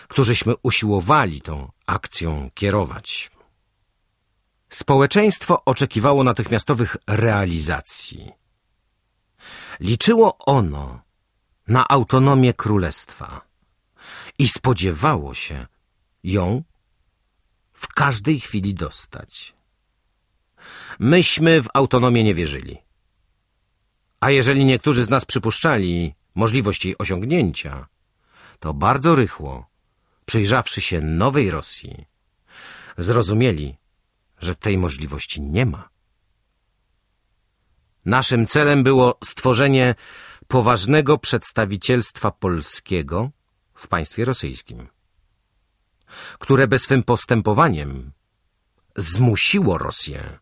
którzyśmy usiłowali tą akcją kierować. Społeczeństwo oczekiwało natychmiastowych realizacji. Liczyło ono na autonomię królestwa i spodziewało się ją w każdej chwili dostać. Myśmy w autonomię nie wierzyli. A jeżeli niektórzy z nas przypuszczali możliwość jej osiągnięcia, to bardzo rychło, przyjrzawszy się nowej Rosji, zrozumieli, że tej możliwości nie ma. Naszym celem było stworzenie poważnego przedstawicielstwa polskiego w państwie rosyjskim, które by swym postępowaniem zmusiło Rosję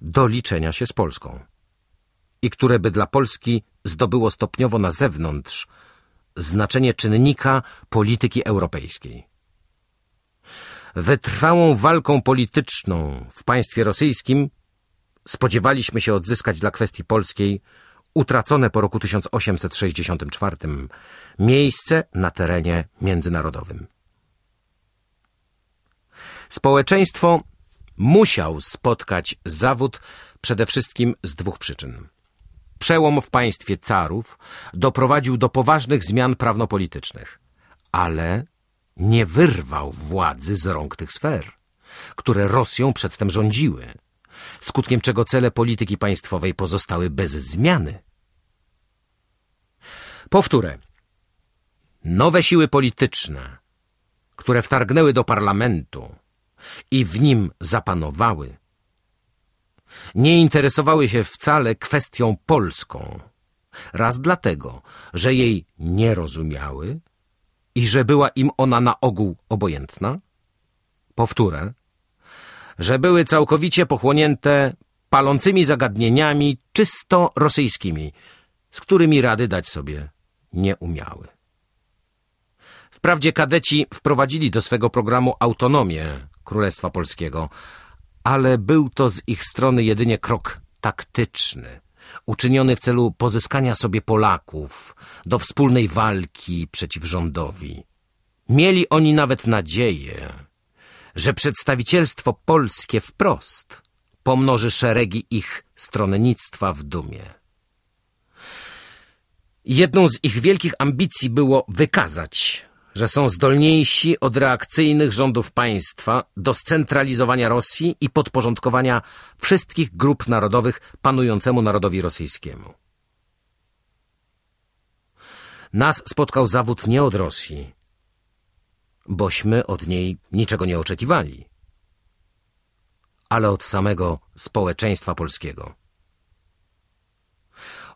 do liczenia się z Polską i które by dla Polski zdobyło stopniowo na zewnątrz znaczenie czynnika polityki europejskiej. Wytrwałą walką polityczną w państwie rosyjskim spodziewaliśmy się odzyskać dla kwestii polskiej utracone po roku 1864 miejsce na terenie międzynarodowym. Społeczeństwo musiał spotkać zawód przede wszystkim z dwóch przyczyn. Przełom w państwie carów doprowadził do poważnych zmian prawnopolitycznych, ale nie wyrwał władzy z rąk tych sfer, które Rosją przedtem rządziły, skutkiem czego cele polityki państwowej pozostały bez zmiany. Powtórę. Nowe siły polityczne, które wtargnęły do parlamentu i w nim zapanowały, nie interesowały się wcale kwestią polską. Raz dlatego, że jej nie rozumiały i że była im ona na ogół obojętna. Powtórę, że były całkowicie pochłonięte palącymi zagadnieniami czysto rosyjskimi, z którymi rady dać sobie nie umiały. Wprawdzie kadeci wprowadzili do swego programu autonomię Królestwa Polskiego, ale był to z ich strony jedynie krok taktyczny, uczyniony w celu pozyskania sobie Polaków do wspólnej walki przeciw rządowi. Mieli oni nawet nadzieję, że przedstawicielstwo polskie wprost pomnoży szeregi ich stronnictwa w dumie. Jedną z ich wielkich ambicji było wykazać, że są zdolniejsi od reakcyjnych rządów państwa do scentralizowania Rosji i podporządkowania wszystkich grup narodowych panującemu narodowi rosyjskiemu. Nas spotkał zawód nie od Rosji, bośmy od niej niczego nie oczekiwali, ale od samego społeczeństwa polskiego.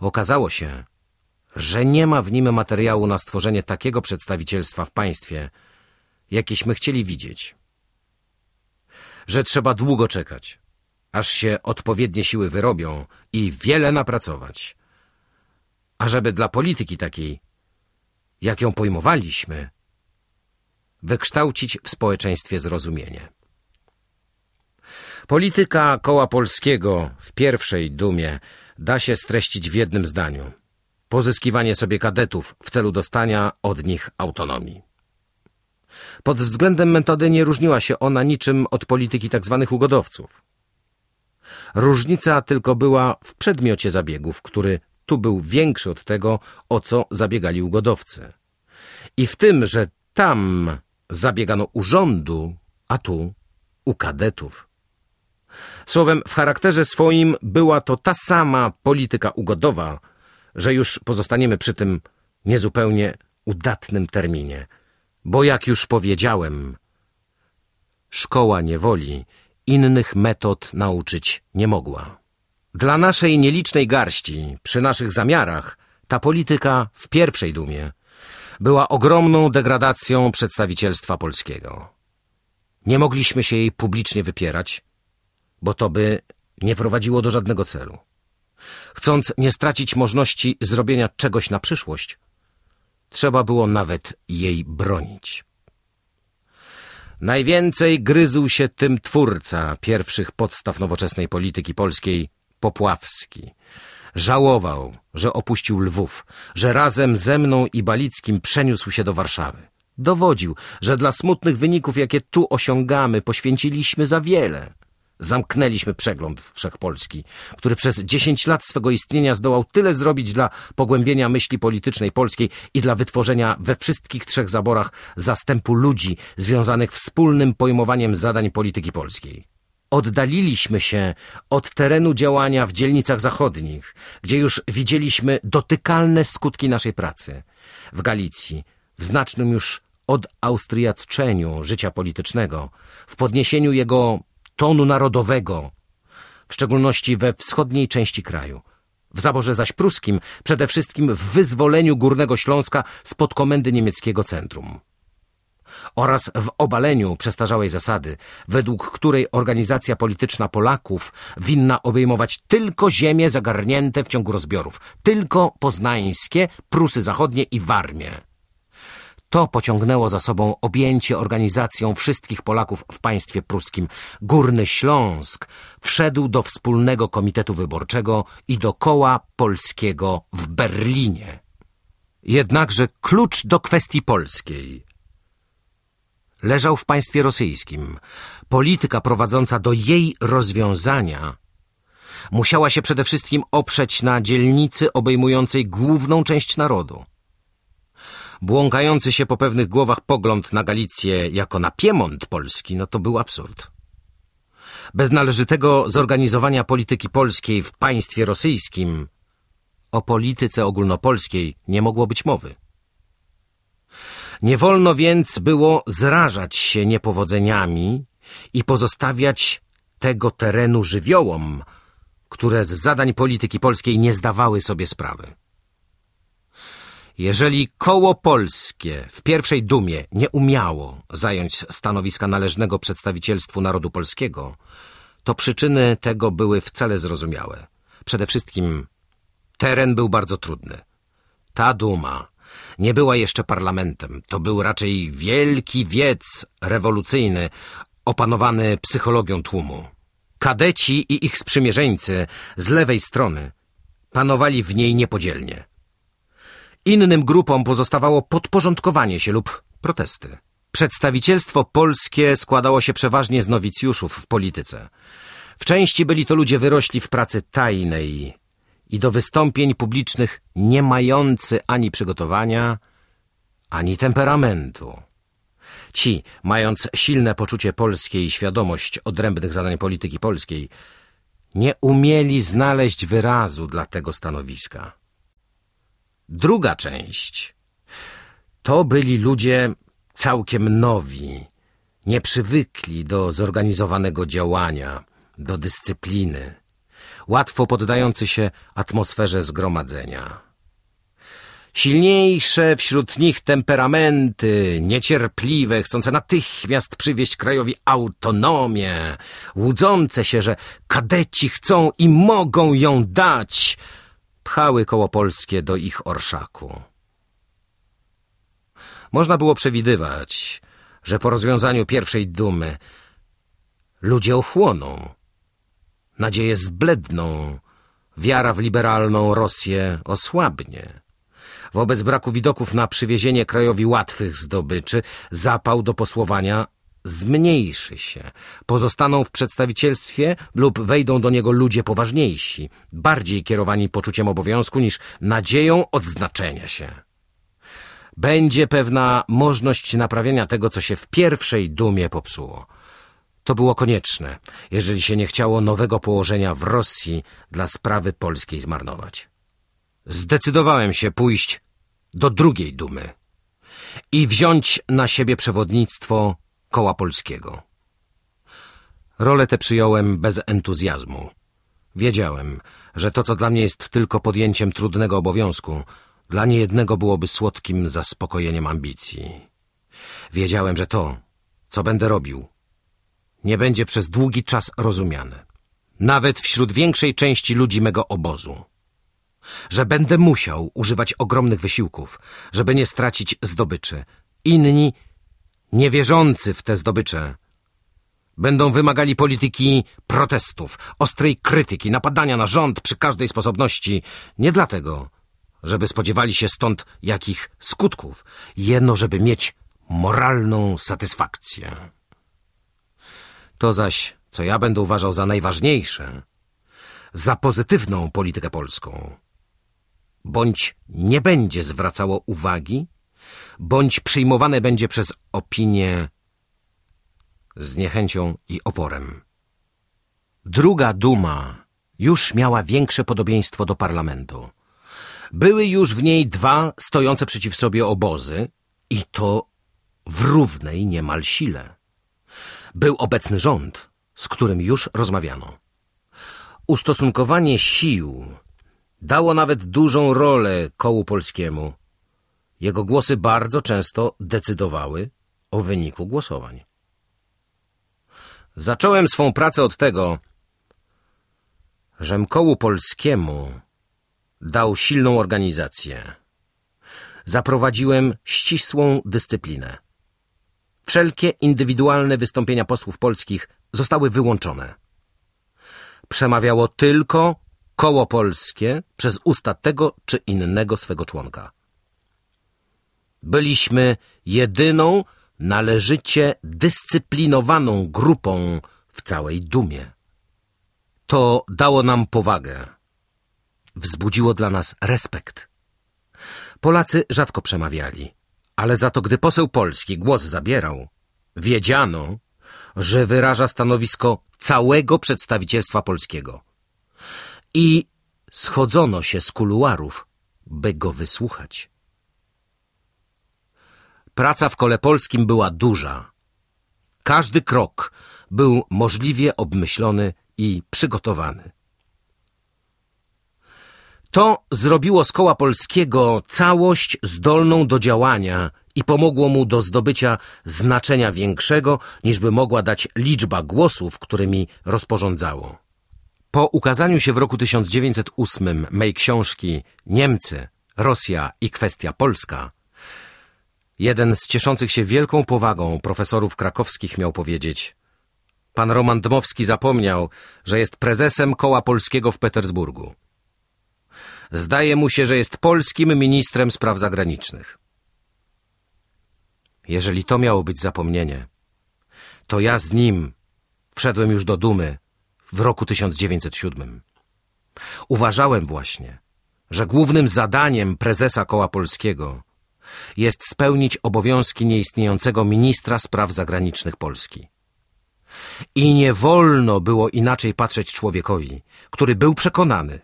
Okazało się, że nie ma w nim materiału na stworzenie takiego przedstawicielstwa w państwie, jakieśmy chcieli widzieć. Że trzeba długo czekać, aż się odpowiednie siły wyrobią i wiele napracować. A żeby dla polityki takiej, jak ją pojmowaliśmy, wykształcić w społeczeństwie zrozumienie. Polityka koła polskiego w pierwszej dumie da się streścić w jednym zdaniu. Pozyskiwanie sobie kadetów w celu dostania od nich autonomii. Pod względem metody nie różniła się ona niczym od polityki tzw. Tak ugodowców. Różnica tylko była w przedmiocie zabiegów, który tu był większy od tego, o co zabiegali ugodowcy. I w tym, że tam zabiegano u rządu, a tu u kadetów. Słowem, w charakterze swoim była to ta sama polityka ugodowa, że już pozostaniemy przy tym niezupełnie udatnym terminie, bo jak już powiedziałem, szkoła niewoli innych metod nauczyć nie mogła. Dla naszej nielicznej garści, przy naszych zamiarach, ta polityka w pierwszej dumie była ogromną degradacją przedstawicielstwa polskiego. Nie mogliśmy się jej publicznie wypierać, bo to by nie prowadziło do żadnego celu. Chcąc nie stracić możliwości zrobienia czegoś na przyszłość, trzeba było nawet jej bronić. Najwięcej gryzł się tym twórca pierwszych podstaw nowoczesnej polityki polskiej, Popławski. Żałował, że opuścił Lwów, że razem ze mną i Balickim przeniósł się do Warszawy. Dowodził, że dla smutnych wyników, jakie tu osiągamy, poświęciliśmy za wiele. Zamknęliśmy przegląd Wszechpolski, który przez dziesięć lat swego istnienia zdołał tyle zrobić dla pogłębienia myśli politycznej polskiej i dla wytworzenia we wszystkich trzech zaborach zastępu ludzi związanych wspólnym pojmowaniem zadań polityki polskiej. Oddaliliśmy się od terenu działania w dzielnicach zachodnich, gdzie już widzieliśmy dotykalne skutki naszej pracy. W Galicji, w znacznym już odaustriacczeniu życia politycznego, w podniesieniu jego tonu narodowego, w szczególności we wschodniej części kraju. W zaborze zaś pruskim przede wszystkim w wyzwoleniu Górnego Śląska spod komendy niemieckiego centrum oraz w obaleniu przestarzałej zasady, według której organizacja polityczna Polaków winna obejmować tylko ziemie zagarnięte w ciągu rozbiorów, tylko poznańskie, Prusy Zachodnie i Warmię. To pociągnęło za sobą objęcie organizacją wszystkich Polaków w państwie pruskim. Górny Śląsk wszedł do wspólnego komitetu wyborczego i do koła polskiego w Berlinie. Jednakże klucz do kwestii polskiej leżał w państwie rosyjskim. Polityka prowadząca do jej rozwiązania musiała się przede wszystkim oprzeć na dzielnicy obejmującej główną część narodu. Błąkający się po pewnych głowach pogląd na Galicję jako na Piemont polski, no to był absurd. Bez należytego zorganizowania polityki polskiej w państwie rosyjskim o polityce ogólnopolskiej nie mogło być mowy. Nie wolno więc było zrażać się niepowodzeniami i pozostawiać tego terenu żywiołom, które z zadań polityki polskiej nie zdawały sobie sprawy. Jeżeli koło polskie w pierwszej dumie nie umiało zająć stanowiska należnego przedstawicielstwu narodu polskiego, to przyczyny tego były wcale zrozumiałe. Przede wszystkim teren był bardzo trudny. Ta duma nie była jeszcze parlamentem. To był raczej wielki wiec rewolucyjny, opanowany psychologią tłumu. Kadeci i ich sprzymierzeńcy z lewej strony panowali w niej niepodzielnie. Innym grupom pozostawało podporządkowanie się lub protesty. Przedstawicielstwo polskie składało się przeważnie z nowicjuszów w polityce. W części byli to ludzie wyrośli w pracy tajnej, i do wystąpień publicznych nie mający ani przygotowania, ani temperamentu. Ci, mając silne poczucie polskie i świadomość odrębnych zadań polityki polskiej, nie umieli znaleźć wyrazu dla tego stanowiska. Druga część to byli ludzie całkiem nowi, nieprzywykli do zorganizowanego działania, do dyscypliny łatwo poddający się atmosferze zgromadzenia. Silniejsze wśród nich temperamenty, niecierpliwe, chcące natychmiast przywieść krajowi autonomię, łudzące się, że kadeci chcą i mogą ją dać, pchały koło polskie do ich orszaku. Można było przewidywać, że po rozwiązaniu pierwszej dumy ludzie ochłoną, Nadzieje zbledną, wiara w liberalną Rosję osłabnie. Wobec braku widoków na przywiezienie krajowi łatwych zdobyczy, zapał do posłowania zmniejszy się. Pozostaną w przedstawicielstwie lub wejdą do niego ludzie poważniejsi, bardziej kierowani poczuciem obowiązku niż nadzieją odznaczenia się. Będzie pewna możliwość naprawienia tego, co się w pierwszej dumie popsuło. To było konieczne, jeżeli się nie chciało nowego położenia w Rosji dla sprawy polskiej zmarnować. Zdecydowałem się pójść do drugiej dumy i wziąć na siebie przewodnictwo koła polskiego. Rolę tę przyjąłem bez entuzjazmu. Wiedziałem, że to, co dla mnie jest tylko podjęciem trudnego obowiązku, dla niejednego byłoby słodkim zaspokojeniem ambicji. Wiedziałem, że to, co będę robił, nie będzie przez długi czas rozumiane. Nawet wśród większej części ludzi mego obozu. Że będę musiał używać ogromnych wysiłków, żeby nie stracić zdobyczy. Inni niewierzący w te zdobycze, będą wymagali polityki protestów, ostrej krytyki, napadania na rząd przy każdej sposobności, nie dlatego, żeby spodziewali się stąd jakich skutków, jedno, żeby mieć moralną satysfakcję. To zaś, co ja będę uważał za najważniejsze, za pozytywną politykę polską, bądź nie będzie zwracało uwagi, bądź przyjmowane będzie przez opinię z niechęcią i oporem. Druga duma już miała większe podobieństwo do parlamentu. Były już w niej dwa stojące przeciw sobie obozy i to w równej niemal sile. Był obecny rząd, z którym już rozmawiano. Ustosunkowanie sił dało nawet dużą rolę kołu polskiemu. Jego głosy bardzo często decydowały o wyniku głosowań. Zacząłem swą pracę od tego, żem kołu polskiemu dał silną organizację. Zaprowadziłem ścisłą dyscyplinę. Wszelkie indywidualne wystąpienia posłów polskich zostały wyłączone. Przemawiało tylko koło polskie przez usta tego czy innego swego członka. Byliśmy jedyną należycie dyscyplinowaną grupą w całej dumie. To dało nam powagę. Wzbudziło dla nas respekt. Polacy rzadko przemawiali, ale za to, gdy poseł polski głos zabierał, wiedziano, że wyraża stanowisko całego przedstawicielstwa polskiego. I schodzono się z kuluarów, by go wysłuchać. Praca w kole polskim była duża. Każdy krok był możliwie obmyślony i przygotowany. To zrobiło z koła polskiego całość zdolną do działania i pomogło mu do zdobycia znaczenia większego, niż by mogła dać liczba głosów, którymi rozporządzało. Po ukazaniu się w roku 1908 mej książki Niemcy, Rosja i kwestia polska, jeden z cieszących się wielką powagą profesorów krakowskich miał powiedzieć Pan Roman Dmowski zapomniał, że jest prezesem koła polskiego w Petersburgu. Zdaje mu się, że jest polskim ministrem spraw zagranicznych. Jeżeli to miało być zapomnienie, to ja z nim wszedłem już do dumy w roku 1907. Uważałem właśnie, że głównym zadaniem prezesa Koła Polskiego jest spełnić obowiązki nieistniejącego ministra spraw zagranicznych Polski. I nie wolno było inaczej patrzeć człowiekowi, który był przekonany,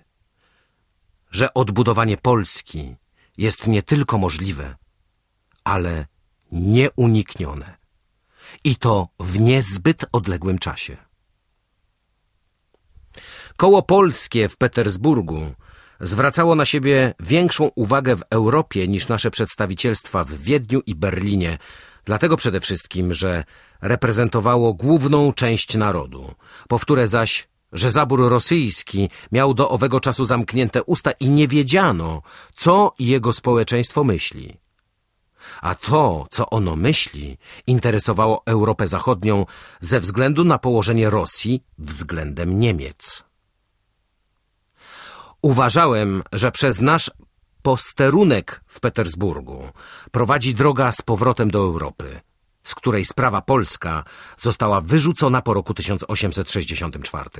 że odbudowanie Polski jest nie tylko możliwe, ale nieuniknione. I to w niezbyt odległym czasie. Koło polskie w Petersburgu zwracało na siebie większą uwagę w Europie niż nasze przedstawicielstwa w Wiedniu i Berlinie, dlatego przede wszystkim, że reprezentowało główną część narodu. Powtórę zaś, że zabór rosyjski miał do owego czasu zamknięte usta i nie wiedziano, co jego społeczeństwo myśli. A to, co ono myśli, interesowało Europę Zachodnią ze względu na położenie Rosji względem Niemiec. Uważałem, że przez nasz posterunek w Petersburgu prowadzi droga z powrotem do Europy, z której sprawa polska została wyrzucona po roku 1864.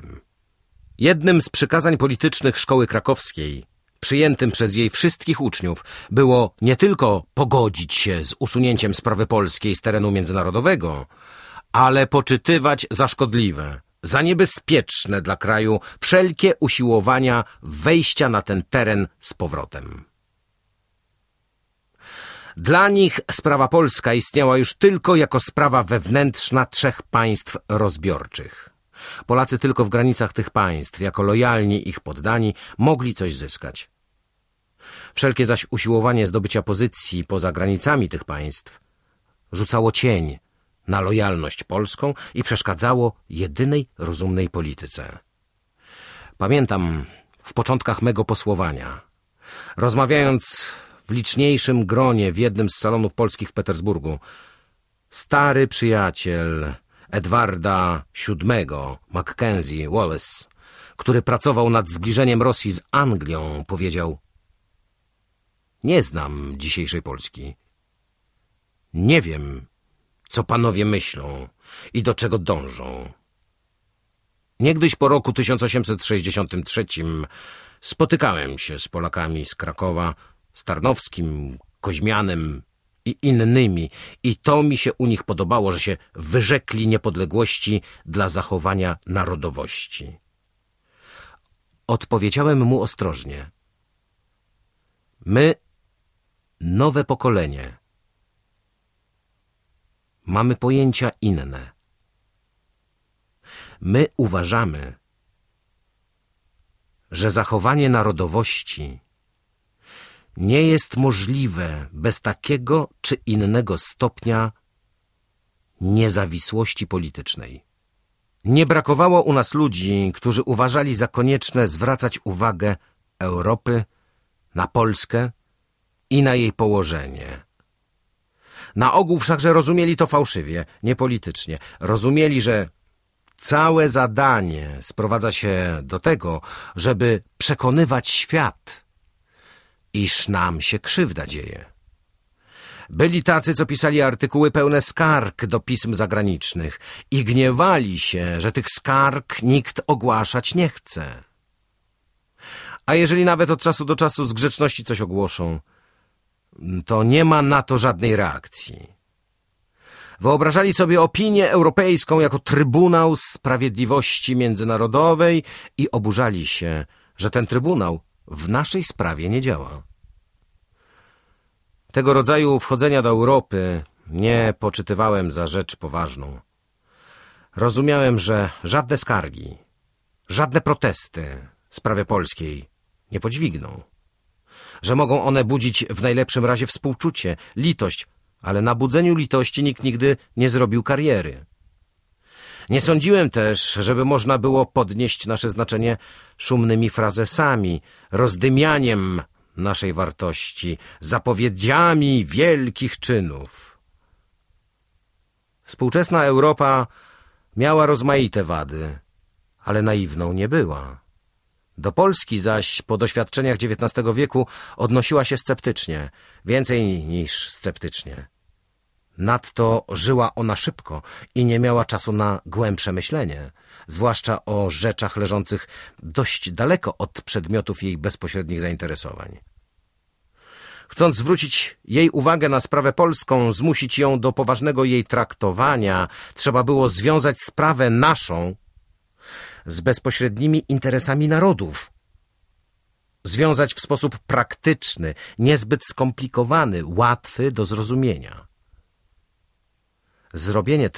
Jednym z przykazań politycznych szkoły krakowskiej, przyjętym przez jej wszystkich uczniów, było nie tylko pogodzić się z usunięciem sprawy polskiej z terenu międzynarodowego, ale poczytywać za szkodliwe za niebezpieczne dla kraju wszelkie usiłowania wejścia na ten teren z powrotem. Dla nich sprawa polska istniała już tylko jako sprawa wewnętrzna trzech państw rozbiorczych. Polacy tylko w granicach tych państw, jako lojalni ich poddani, mogli coś zyskać. Wszelkie zaś usiłowanie zdobycia pozycji poza granicami tych państw rzucało cień na lojalność polską i przeszkadzało jedynej rozumnej polityce. Pamiętam w początkach mego posłowania, rozmawiając w liczniejszym gronie w jednym z salonów polskich w Petersburgu, Stary przyjaciel Edwarda VII, Mackenzie Wallace, który pracował nad zbliżeniem Rosji z Anglią, powiedział Nie znam dzisiejszej Polski. Nie wiem, co panowie myślą i do czego dążą. Niegdyś po roku 1863 spotykałem się z Polakami z Krakowa, Starnowskim, Koźmianem i innymi i to mi się u nich podobało, że się wyrzekli niepodległości dla zachowania narodowości. Odpowiedziałem mu ostrożnie. My, nowe pokolenie, mamy pojęcia inne. My uważamy, że zachowanie narodowości nie jest możliwe bez takiego czy innego stopnia niezawisłości politycznej. Nie brakowało u nas ludzi, którzy uważali za konieczne zwracać uwagę Europy na Polskę i na jej położenie. Na ogół wszakże rozumieli to fałszywie, niepolitycznie. Rozumieli, że całe zadanie sprowadza się do tego, żeby przekonywać świat, iż nam się krzywda dzieje. Byli tacy, co pisali artykuły pełne skarg do pism zagranicznych i gniewali się, że tych skarg nikt ogłaszać nie chce. A jeżeli nawet od czasu do czasu z grzeczności coś ogłoszą, to nie ma na to żadnej reakcji. Wyobrażali sobie opinię europejską jako Trybunał Sprawiedliwości Międzynarodowej i oburzali się, że ten Trybunał w naszej sprawie nie działa. Tego rodzaju wchodzenia do Europy nie poczytywałem za rzecz poważną. Rozumiałem, że żadne skargi, żadne protesty sprawie polskiej nie podźwigną. Że mogą one budzić w najlepszym razie współczucie, litość, ale na budzeniu litości nikt nigdy nie zrobił kariery. Nie sądziłem też, żeby można było podnieść nasze znaczenie szumnymi frazesami, rozdymianiem naszej wartości, zapowiedziami wielkich czynów. Współczesna Europa miała rozmaite wady, ale naiwną nie była. Do Polski zaś po doświadczeniach XIX wieku odnosiła się sceptycznie, więcej niż sceptycznie. Nadto żyła ona szybko i nie miała czasu na głębsze myślenie, zwłaszcza o rzeczach leżących dość daleko od przedmiotów jej bezpośrednich zainteresowań. Chcąc zwrócić jej uwagę na sprawę polską, zmusić ją do poważnego jej traktowania, trzeba było związać sprawę naszą z bezpośrednimi interesami narodów. Związać w sposób praktyczny, niezbyt skomplikowany, łatwy do zrozumienia. Zrobienie